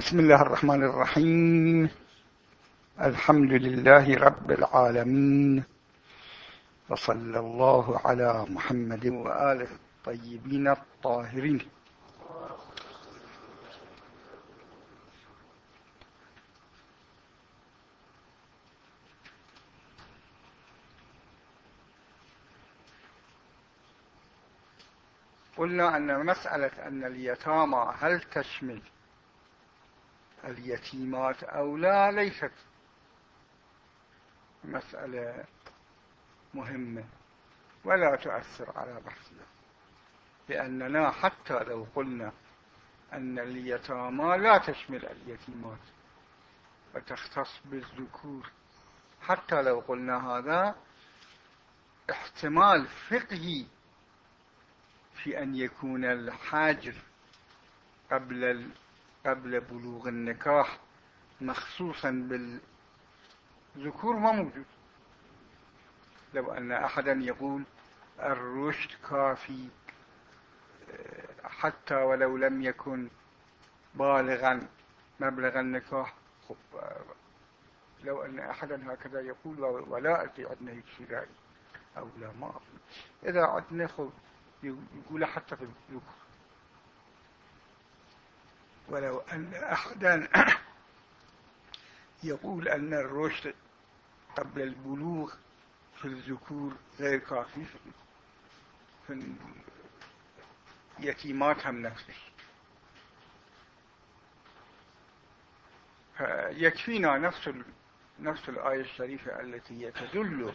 بسم الله الرحمن الرحيم. الحمد لله رب العالمين. وصلى الله على محمد وآله الطيبين الطاهرين. قلنا أن مسألة أن اليتامى هل تشمل اليتيمات أو لا ليست مسألة مهمة ولا تؤثر على بحثنا لأننا حتى لو قلنا أن اليتامى لا تشمل اليتيمات وتختص بالذكور حتى لو قلنا هذا احتمال فقهي في أن يكون الحاجر قبل قبل بلوغ النكاح مخصوصا بالذكور ما موجود. لو أن أحدا يقول الرشد كافي حتى ولو لم يكن بالغا مبلغ النكاح لو أن أحدا هكذا يقول ولا أدري عندنا هيك رأي أو لا ما إذا عندنا يقول حتى في الذكر ولو أن أحدا يقول أن الرشد قبل البلوغ في الذكور غير كافي في اليتيمات هم نفسه. فيكفينا نفس نفس الآية الشريفة التي تدل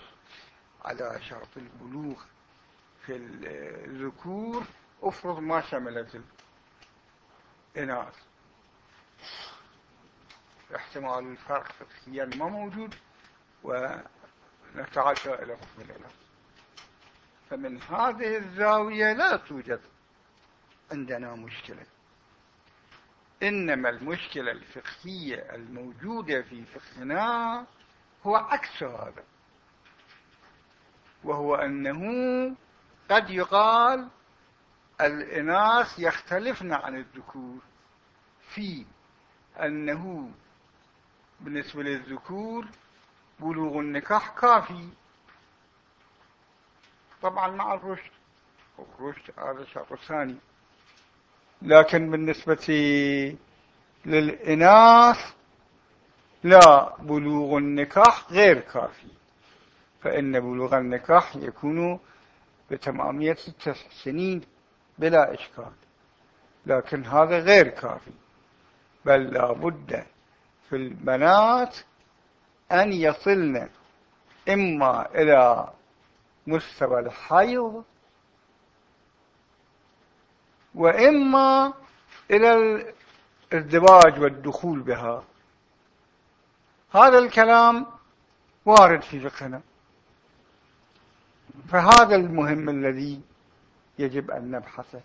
على شرط البلوغ في الذكور. افرض ما شملت الإناث احتمال الفرق فقهيا ما موجود ونتعشى إلى حكم الإناث. فمن هذه الزاوية لا توجد عندنا مشكلة. إنما المشكلة الفقهية الموجودة في فقهنا هو عكس هذا. وهو أنه قد يقال الإناث يختلفن عن الذكور. في أنه بالنسبة للذكور بلوغ النكاح كافي. طبعا مع الرشد الرشد هذا شرط ثاني. لكن بالنسبة للإناث لا بلوغ النكاح غير كافي. فإن بلوغ النكاح يكون بتمامية التسع سنين بلا إشكال. لكن هذا غير كافي. بل لابد في البنات أن يصلن إما إلى مستوى الحيض وإما إلى الازدواج والدخول بها. هذا الكلام وارد في فقهنا. فهذا المهم الذي يجب أن نبحثه.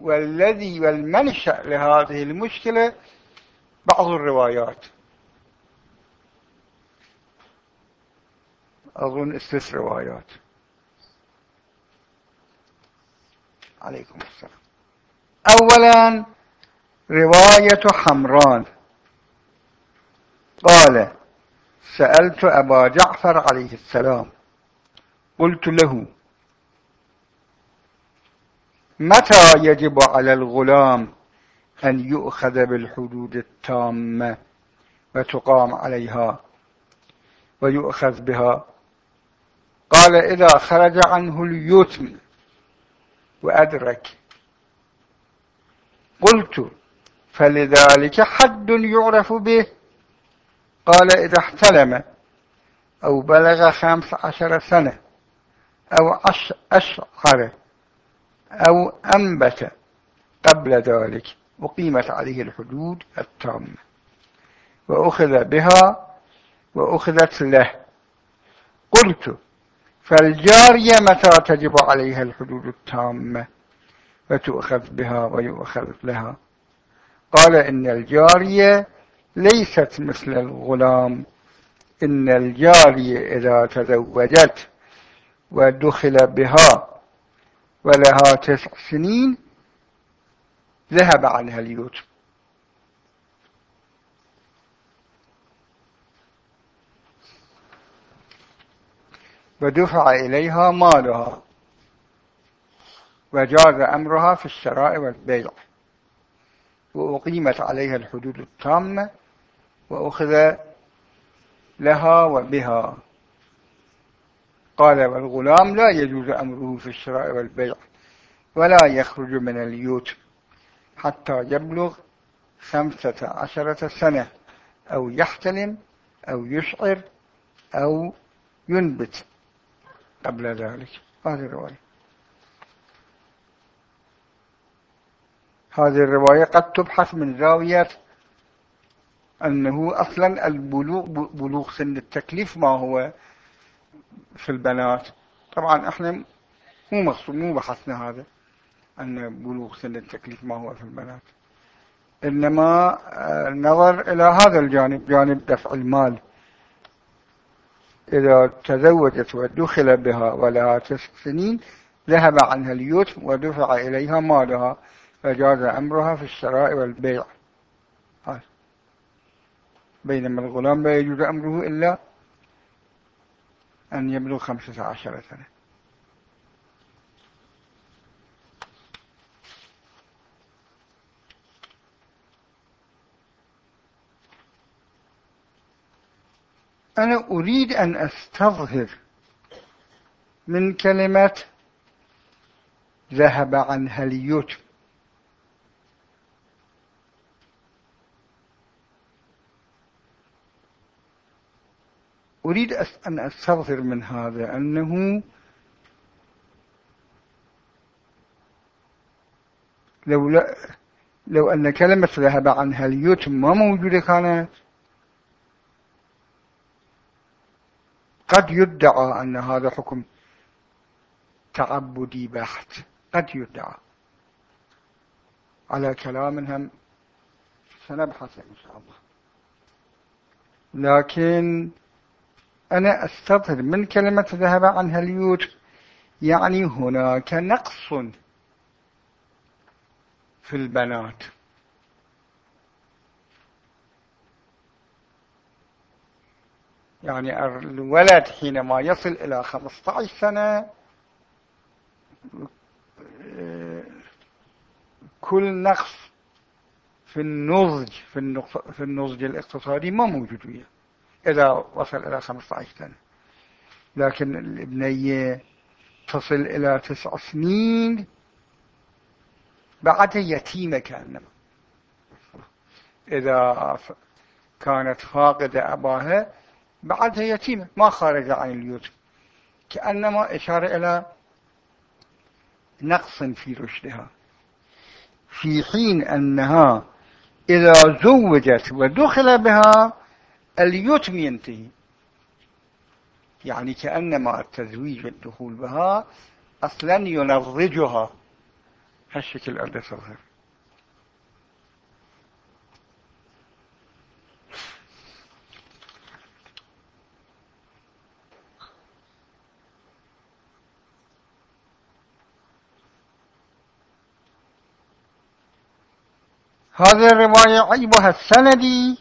والذي والمنشأ لهذه المشكلة بعض الروايات. أظن ست روايات. عليكم السلام. أولا رواية حمران. قال سألت أبا جعفر عليه السلام. قلت له متى يجب على الغلام أن يؤخذ بالحدود التامة وتقام عليها ويؤخذ بها؟ قال إذا خرج عنه اليتم وأدرك. قلت فلذلك حد يعرف به. قال إذا احتلم أو بلغ خمس عشر سنة أو أشعر أو أنبت قبل ذلك وقيمت عليه الحدود التامة. وأخذ بها وأخذت له. قلت فالجارية متى تجب عليها الحدود التامة؟ وتؤخذ بها ويؤخذ لها. قال إن الجارية ليست مثل الغلام. إن الجارية إذا تزوجت ودخل بها ولها تسع سنين ذهب عنها اليتم ودفع إليها مالها. وجاز أمرها في الشراء والبيع. وأقيمت عليها الحدود التامة وأخذ لها وبها. قال والغلام لا يجوز أمره في الشراء والبيع ولا يخرج من اليوت حتى يبلغ خمسة عشرة سنة أو يحتلم أو يشعر أو ينبت قبل ذلك. هذه الرواية. هذه الرواية قد تبحث من زاوية أنه أصلا البلوغ بلوغ سن التكليف ما هو في البنات. طبعا إحنا مو مقصود مو بحثنا هذا أن بلوغ سن التكليف ما هو في البنات. إنما النظر إلى هذا الجانب جانب دفع المال. إذا تزوجت ودخل بها ولها تسع سنين ذهب عنها اليتم ودفع إليها مالها فجاز أمرها في الشراء والبيع. بينما الغلام لا يجوز أمره إلا أن يبلغ خمسة عشر سنة. أنا أريد أن أستظهر من كلمة ذهب عنها اليتم أريد أن أستغفر من هذا أنه لو, لا لو أن كلمة ذهب عنها اليتم ما موجودة كانت قد يدعى أن هذا حكم تعبدي بحت. قد يدعى. على كلام هم سنبحث إن شاء الله. لكن أنا أستظهر من كلمة ذهب عنها اليوت يعني هناك نقص في البنات. يعني الولد حينما يصل إلى 15 سنة كل نقص في النضج في النضج الاقتصادي ما موجود وياه. إذا وصل إلى 15 سنة. لكن الإبنية تصل إلى تسع سنين بعدها يتيمة كأنما. إذا كانت فاقدة أباها بعدها يتيمة ما خارج عن اليتم كأنما إشارة إلى نقص في رشدها. في حين أنها إذا زوجت ودخل بها اليتم ينتهي. يعني كأنما التزويج والدخول بها أصلا ينضجها هالشكل أرد تظهر هذه الرواية عيبها السندي.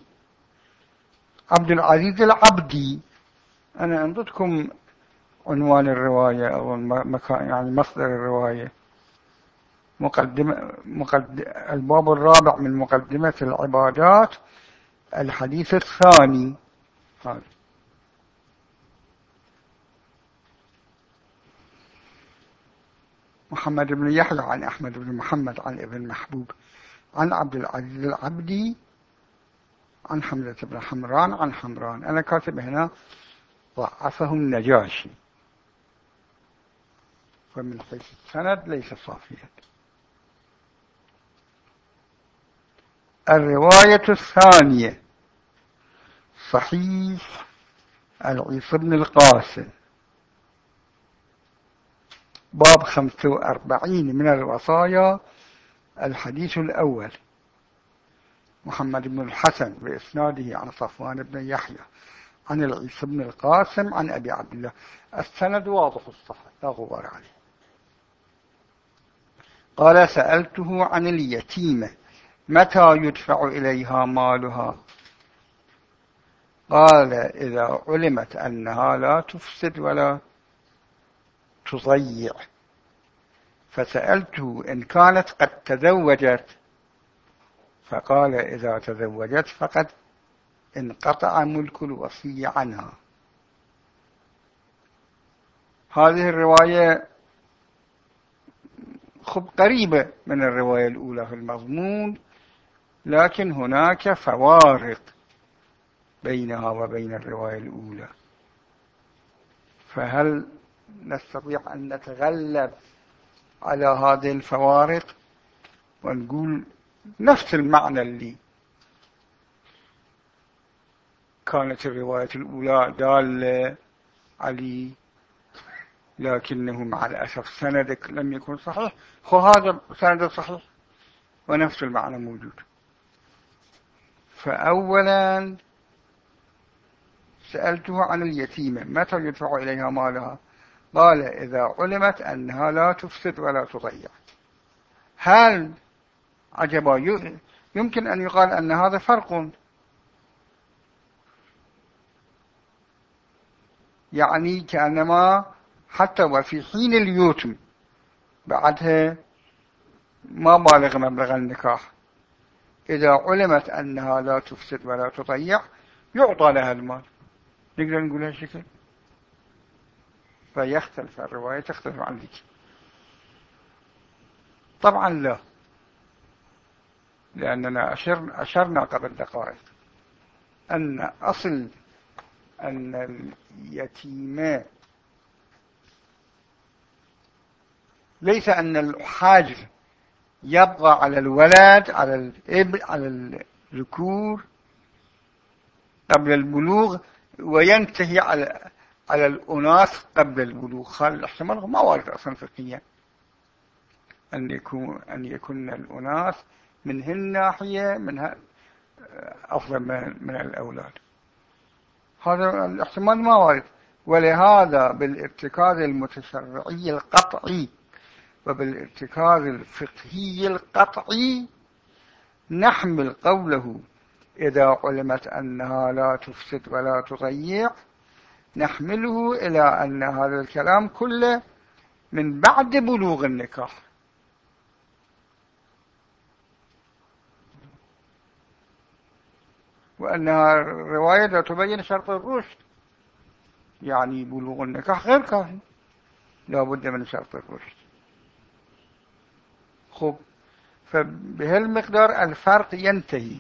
عبد العزيز العبدي. أنا أنطتكم عنوان الرواية أو مكان يعني مصدر الرواية. مقدمة مقد... الباب الرابع من مقدمة العبادات الحديث الثاني. هذا. محمد بن يحيى عن أحمد بن محمد عن ابن محبوب عن عبد العزيز العبدي عن حمزة بن حمران عن حمران. أنا كاتب هنا ضعفه النجاشي فمن حيث السند ليس صافيا. الرواية الثانية. صحيح العيسى بن القاسم. باب خمسة وأربعين من الوصايا الحديث الأول. محمد بن الحسن بإسناده عن صفوان بن يحيى عن العيسى بن القاسم عن أبي عبد الله. السند واضح الصحة لا غبار عليه. قال سألته عن اليتيمة متى يدفع إليها مالها؟ قال إذا علمت أنها لا تفسد ولا تضيع. فسألته إن كانت قد تزوجت فقال إذا تزوجت فقد انقطع ملك الوصي عنها. هذه الرواية خب قريبة من الرواية الأولى في المضمون لكن هناك فوارق بينها وبين الرواية الأولى. فهل نستطيع أن نتغلب على هذه الفوارق ونقول نفس المعنى اللي كانت الرواية الأولى دالة عليه لكنه مع الأسف سندك لم يكن صحيح. هو هذا سند صحيح ونفس المعنى موجود. فأولا سألته عن اليتيمة متى يدفع إليها مالها؟ قال إذا علمت أنها لا تفسد ولا تضيع. هل عجبا. يمكن أن يقال أن هذا فرق. يعني كأنما حتى وفي حين اليتم بعدها ما بالغ مبلغ النكاح. إذا علمت أنها لا تفسد ولا تضيع يعطى لها المال. نقدر نقول هالشكل فيختلف الرواية تختلف عن ذلك طبعا لا. لأننا أشرنا, قبل دقائق أن أصل أن اليتيمة ليس أن الحاجر يبقى على الولد على الابن على الذكور قبل البلوغ وينتهي على على الأناث قبل البلوغ. هذا الاحتمال ما وارد أصلا فقهيا أن يكون أن يكون الأناث من هالناحية من أفضل من الأولاد. هذا الاحتمال ما وارد ولهذا بالارتكاز المتشرعي القطعي وبالارتكاز الفقهي القطعي نحمل قوله إذا علمت أنها لا تفسد ولا تضيع نحمله إلى أن هذا الكلام كله من بعد بلوغ النكاح. وأنها رواية لا تبين شرط الرشد. يعني بلوغ النكاح غير كافي. لا بد من شرط الرشد. خب فبهالمقدار الفرق ينتهي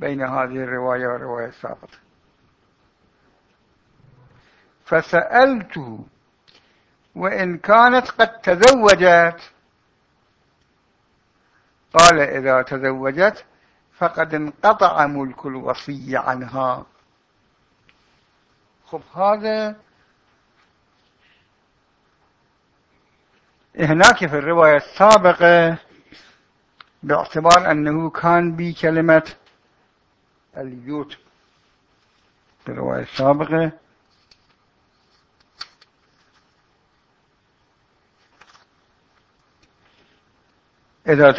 بين هذه الرواية والرواية السابقة. فسألته وإن كانت قد تزوجت قال إذا تزوجت فقد انقطع ملك الوصي عنها. خب هذا هناك في الرواية السابقة باعتبار أنه كان بكلمة اليوت في الرواية السابقة إذا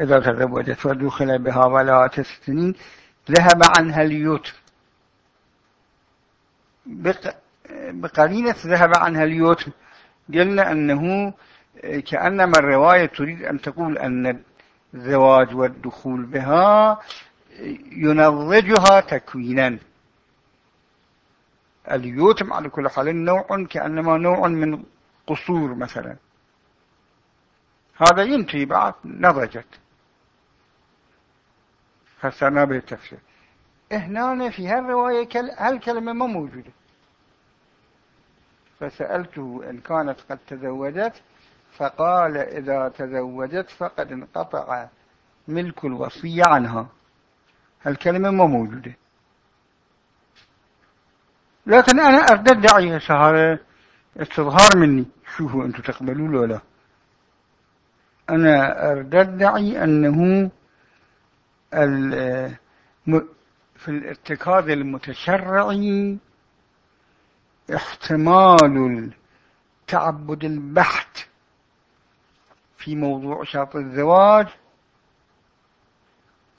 إذا تزوجت ودخل بها ولا سنين ذهب عنها اليوت. بقرينة ذهب عنها اليوت. قلنا أنه كأنما الرواية تريد أن تقول أن الزواج والدخول بها ينضجها تكوينا. اليوتم على كل حال نوع كأنما نوع من قصور مثلا. هذا ينتهي بعد نضجت. فسرنا به التفسير هنا في هالرواية هالكلمة ما موجودة. فسألته إن كانت قد تزوجت فقال إذا تزوجت فقد انقطع ملك الوصية عنها. هالكلمة ما موجودة. لكن أنا أرد أدعي هذا استظهار مني. شوفوا أنتم تقبلوا له لا. أنا أرد أدعي أنه في الارتكاز المتشرعي احتمال التعبد البحت في موضوع شرط الزواج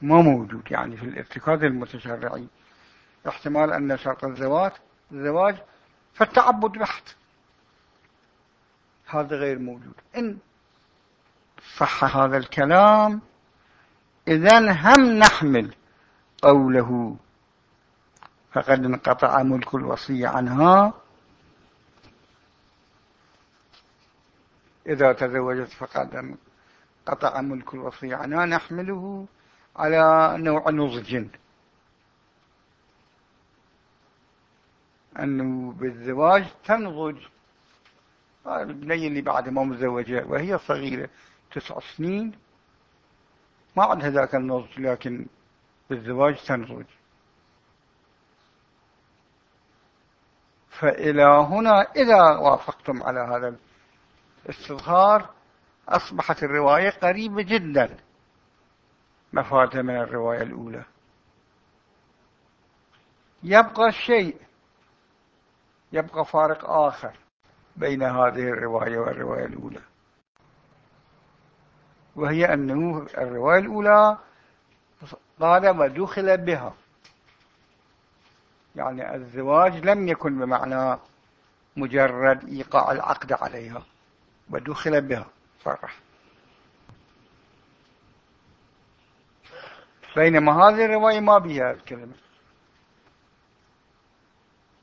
ما موجود يعني في الارتكاز المتشرعي. احتمال أن شرط الزواج الزواج فالتعبد بحت. هذا غير موجود. إن صح هذا الكلام. إذا هم نحمل قوله. فقد انقطع ملك الوصي عنها. إذا تزوجت فقد انقطع ملك الوصي عنها. نحمله على نوع نضج. أنه بالزواج تنضج. البنية اللي بعد ما مزوجة وهي صغيرة. تسع سنين. ما عندها ذاك النضج لكن بالزواج تنضج. فإلى هنا إذا وافقتم على هذا الاستظهار أصبحت الرواية قريبة جدا. مفادة من الرواية الأولى. يبقى شيء. يبقى فارق آخر بين هذه الرواية والرواية الأولى. وهي أنه الرواية الأولى قال ودخل بها. يعني الزواج لم يكن بمعنى مجرد إيقاع العقد عليها ودخل بها صرح. بينما هذه الرواية ما بها الكلمة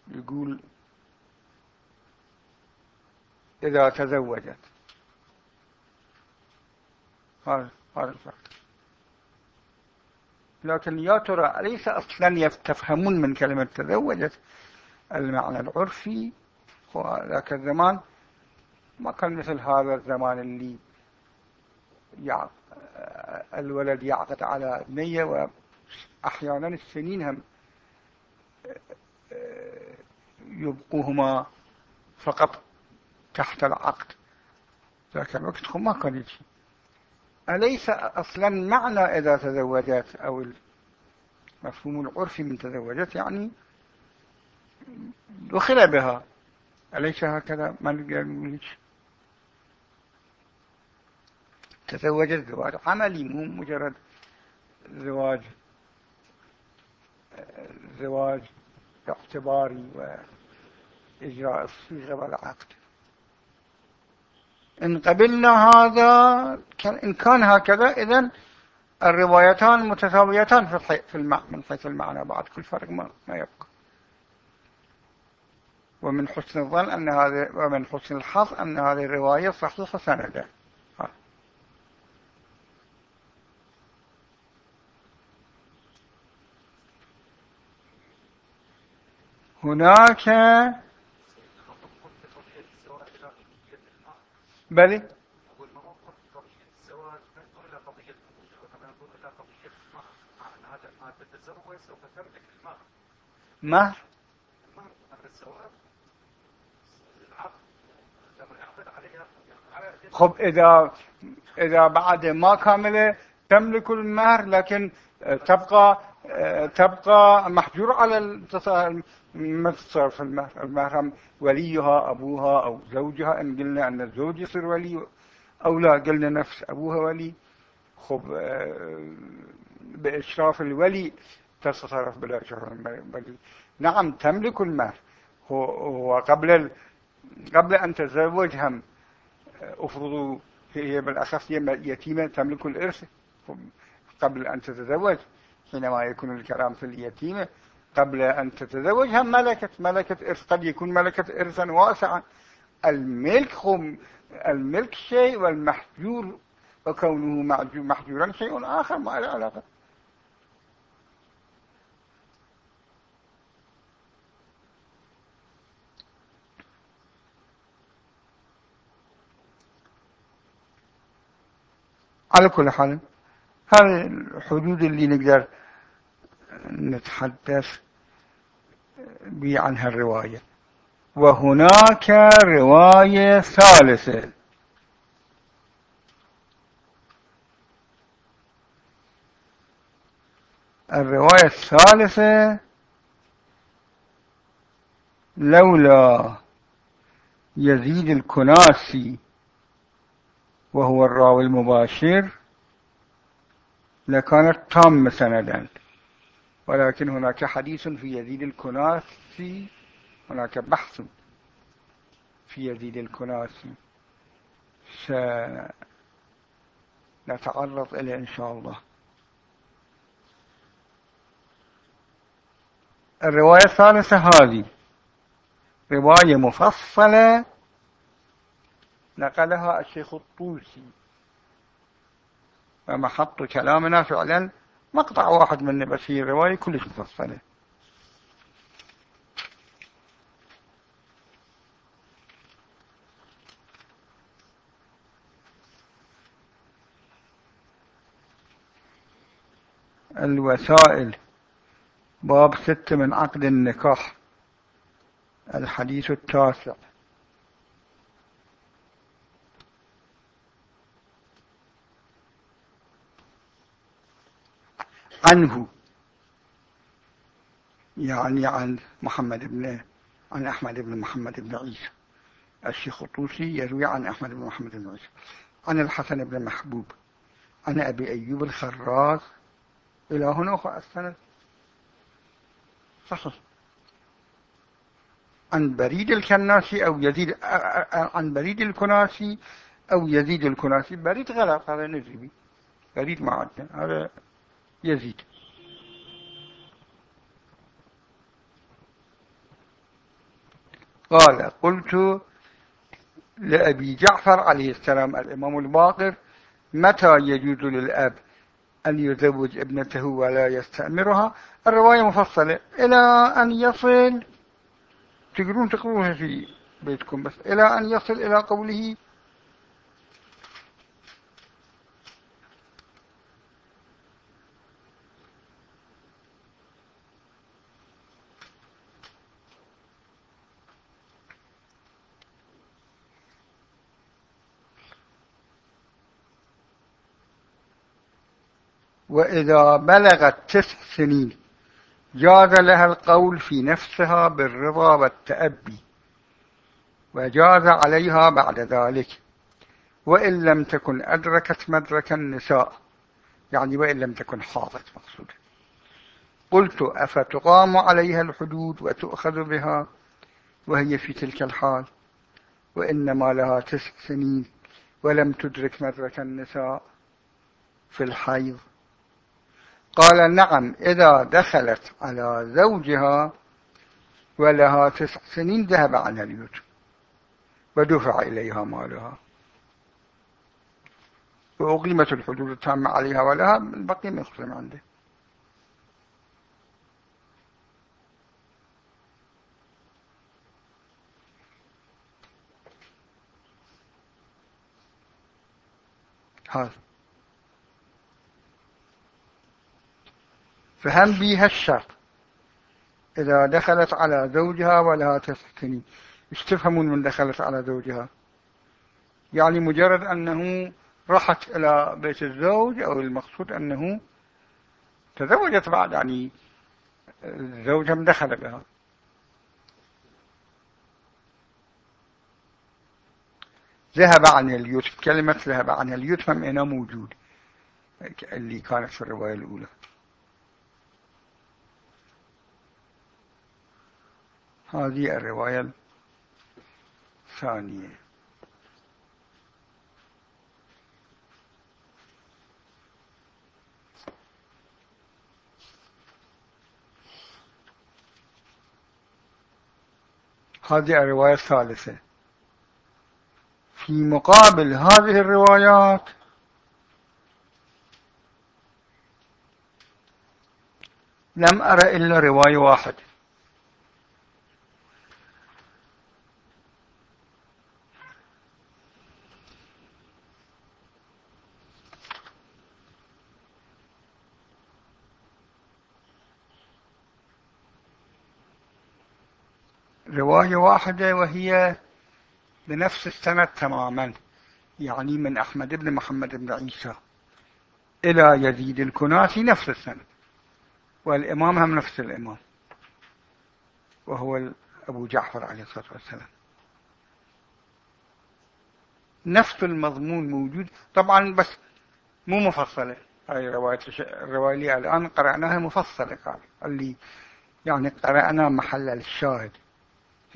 يقول إذا تزوجت هذا هذا الفرق لكن يا ترى أليس أصلا تفهمون من كلمة تزوجت المعنى العرفي؟ وذاك الزمان ما كان مثل هذا الزمان اللي يع... الولد يعقد على بنية وأحيانا السنين هم يبقوهما فقط تحت العقد. ذاك الوقت ما كان يجي. أليس أصلا معنى إذا تزوجت أو المفهوم العرفي من تزوجت يعني دخل بها؟ أليس هكذا؟ ما نقدر نقول تزوجت زواج عملي مو مجرد زواج زواج اعتباري وإجراء الصيغة والعقد. إن قبلنا هذا إن كان هكذا إذن الروايتان متساويتان في في من حيث المعنى بعد كل فرق ما, ما يبقى. ومن حسن الظن أن هذه ومن حسن الحظ أن هذه الرواية صحيحة سندا. هناك بلي. مهر؟ خب إذا إذا بعد ما كاملة تملك المهر لكن تبقى تبقى محجور على ما تتصرف المهر المهر وليها أبوها أو زوجها. إن قلنا أن الزوج يصير ولي أو لا قلنا نفس أبوها ولي. خب بإشراف الولي تتصرف بلا الولي نعم تملك المهر. هو قبل أن تتزوج هم أفرضوا هي بالأخص يتيمة تملك الإرث. قبل أن تتزوج حينما يكون الكلام في اليتيمة قبل أن تتزوج هم ملكة ملكة إرث قد يكون ملكة إرثا واسعا. الملك هم الملك شيء والمحجور وكونه محجورا شيء آخر ما له علاقة. على كل حال هذه الحدود اللي نقدر نتحدث عنها الرواية؟ وهناك رواية ثالثة. الرواية الثالثة لولا يزيد الكناسي وهو الراوي المباشر لكانت تامة سندا. ولكن هناك حديث في يزيد الكناسي هناك بحث في يزيد الكناسي. سنتعرض إليه إن شاء الله. الرواية الثالثة هذه. رواية مفصلة. نقلها الشيخ الطوسي. ومحط كلامنا فعلا مقطع واحد من بس هي رواية كلش مفصلة. الوسائل باب ست من عقد النكاح الحديث التاسع. عنه. يعني عن محمد بن عن أحمد بن محمد بن عيسى. الشيخ الطوسي يروي عن أحمد بن محمد بن عيسى. عن الحسن بن محبوب. عن أبي أيوب الخراز إلى هنا السند. صحيح. عن بريد الكناسي أو يزيد عن بريد الكناسي أو يزيد الكناسي. بريد غلط هذا نزبي بريد ما عندنا هذا يزيد. قال قلت لأبي جعفر عليه السلام الإمام الباقر متى يجوز للأب أن يزوج ابنته ولا يستأمرها؟ الرواية مفصلة. إلى أن يصل تقدرون تقروها في بيتكم بس إلى أن يصل إلى قوله وإذا بلغت تسع سنين جاز لها القول في نفسها بالرضا والتأبي وجاز عليها بعد ذلك. وإن لم تكن أدركت مدرك النساء يعني وإن لم تكن حاضت مقصود. قلت أفتقام عليها الحدود وتؤخذ بها؟ وهي في تلك الحال. وإنما لها تسع سنين ولم تدرك مدرك النساء في الحيض. قال نعم إذا دخلت على زوجها ولها تسع سنين ذهب عنها اليتم ودفع إليها مالها. وأقيمت الحدود التامة عليها ولها البقي مقسم عنده. هذا. فهم بها الشرط. إذا دخلت على زوجها ولها تسكني إيش تفهمون من دخلت على زوجها. يعني مجرد أنه راحت إلى بيت الزوج أو المقصود أنه تزوجت بعد يعني زوجها دخل بها. ذهب عن اليتم كلمة ذهب عن اليتم هنا موجود اللي كانت في الرواية الأولى. هذه الرواية الثانية. هذه الرواية الثالثة. في مقابل هذه الروايات لم أرى إلا رواية واحدة. رواية واحدة وهي بنفس السنة تماما يعني من أحمد بن محمد بن عيسى إلى يزيد الكناسي نفس السنة والإمام هم نفس الإمام وهو أبو جعفر عليه الصلاة والسلام. نفس المضمون موجود طبعا بس مو مفصلة هاي رواية الرواية الآن قرأناها مفصلة قال اللي يعني قرأنا محل الشاهد.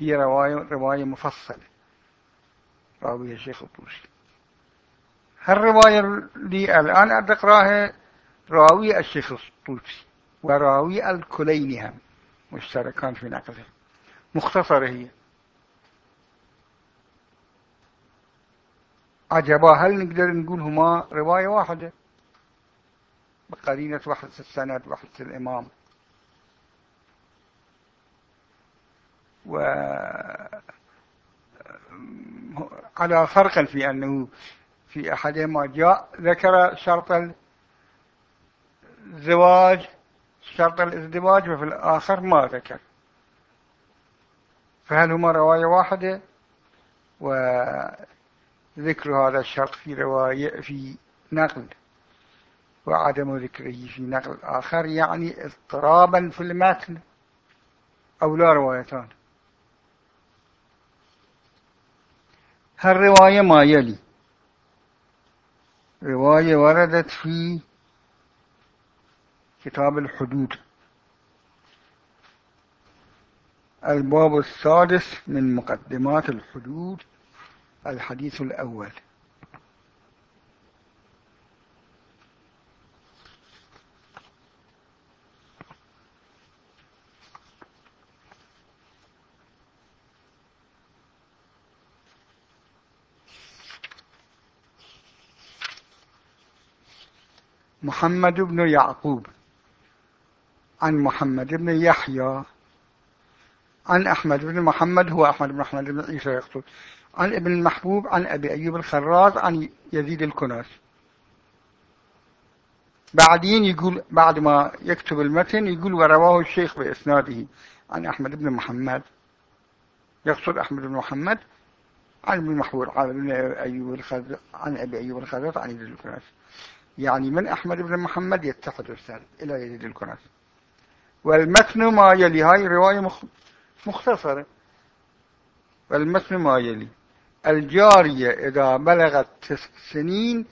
هي رواية رواية مفصلة. راوية الشيخ الطوسي هالرواية اللي الآن أقراها راوي الشيخ الطوسي وراوي الكليني هم مشتركان في نقله. مختصرة هي. عجبا هل نقدر نقول هما رواية واحدة؟ بقرينة وحدة السند وحدة الإمام. و على فرق في أنه في أحدهما جاء ذكر شرط الزواج شرط الازدواج وفي الآخر ما ذكر. فهل هما رواية واحدة؟ وذكر هذا الشرط في رواية في نقل. وعدم ذكره في نقل آخر يعني اضطرابا في المتن أو لا روايتان. هالرواية ما يلي رواية وردت في كتاب الحدود. الباب السادس من مقدمات الحدود الحديث الأول. محمد بن يعقوب. عن محمد بن يحيى. عن أحمد بن محمد هو أحمد بن محمد بن عيسى يقصد. عن ابن المحبوب عن أبي أيوب الخراز عن يزيد الكناس بعدين يقول بعد ما يكتب المتن يقول ورواه الشيخ بإسناده. عن أحمد بن محمد. يقصد أحمد بن محمد. عن ابن المحبوب عن ابن أيوب الخراز عن أبي أيوب الخراز عن يزيد الكناس يعني من أحمد بن محمد يتحد السند إلى يزيد الكناس والمتن ما يلي هاي رواية مختصرة. والمتن ما يلي. الجارية إذا بلغت تسع سنين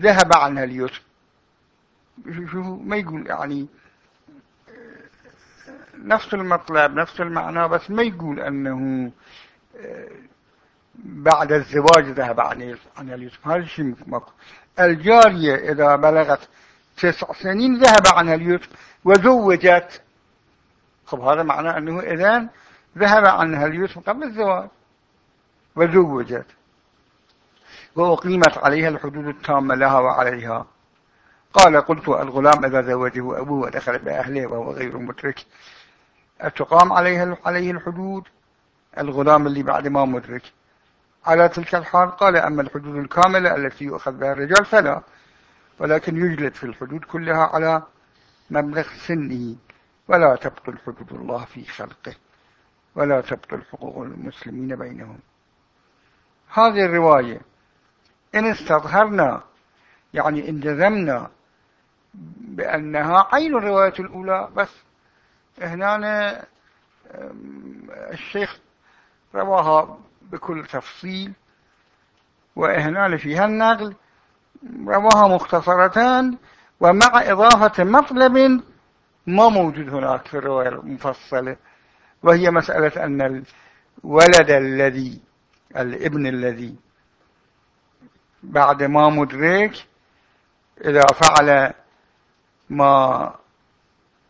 ذهب عنها اليتم شوفوا ما يقول يعني نفس المطلب نفس المعنى بس ما يقول أنه بعد الزواج ذهب عن اليتم هذا الشيء الجارية إذا بلغت تسع سنين ذهب عنها اليتم وزوجت. خب هذا معناه أنه إذن ذهب عنها اليتم قبل الزواج وزوجت. وأقيمت عليها الحدود التامة لها وعليها. قال قلت الغلام إذا زوجه أبوه ودخل بأهله وهو غير مدرك أتقام عليها عليه الحدود؟ الغلام اللي بعد ما مدرك. على تلك الحال قال أما الحدود الكاملة التي يؤخذ بها الرجال فلا ولكن يجلد في الحدود كلها على مبلغ سنه ولا تبطل حدود الله في خلقه ولا تبطل حقوق المسلمين بينهم. هذه الرواية إن استظهرنا يعني إن جزمنا بأنها عين الرواية الأولى بس هنا الشيخ رواها بكل تفصيل وإهنال فيها النقل رواها مختصرتان ومع إضافة مطلب ما موجود هناك في الرواية المفصلة وهي مسألة أن الولد الذي الابن الذي بعد ما مدرك إذا فعل ما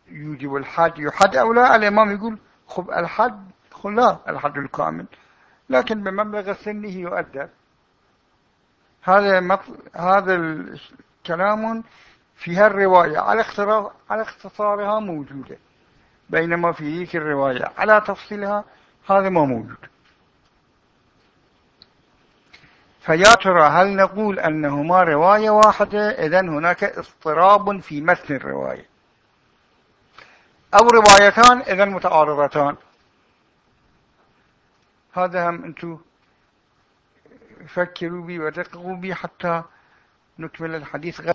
يوجب الحد يحد أو لا الإمام يقول خب الحد لا الحد الكامل. لكن بمبلغ سنه يؤدب هذا مطل... هذا الكلام في هالرواية. على على اختصارها موجودة. بينما في ذيك الرواية. على تفصيلها هذا ما موجود. فيا ترى هل نقول أنهما رواية واحدة؟ إذن هناك اضطراب في متن الرواية. أو روايتان إذن متعارضتان. هذا هم أنتم فكروا بي ودققوا بي حتى نكمل الحديث غير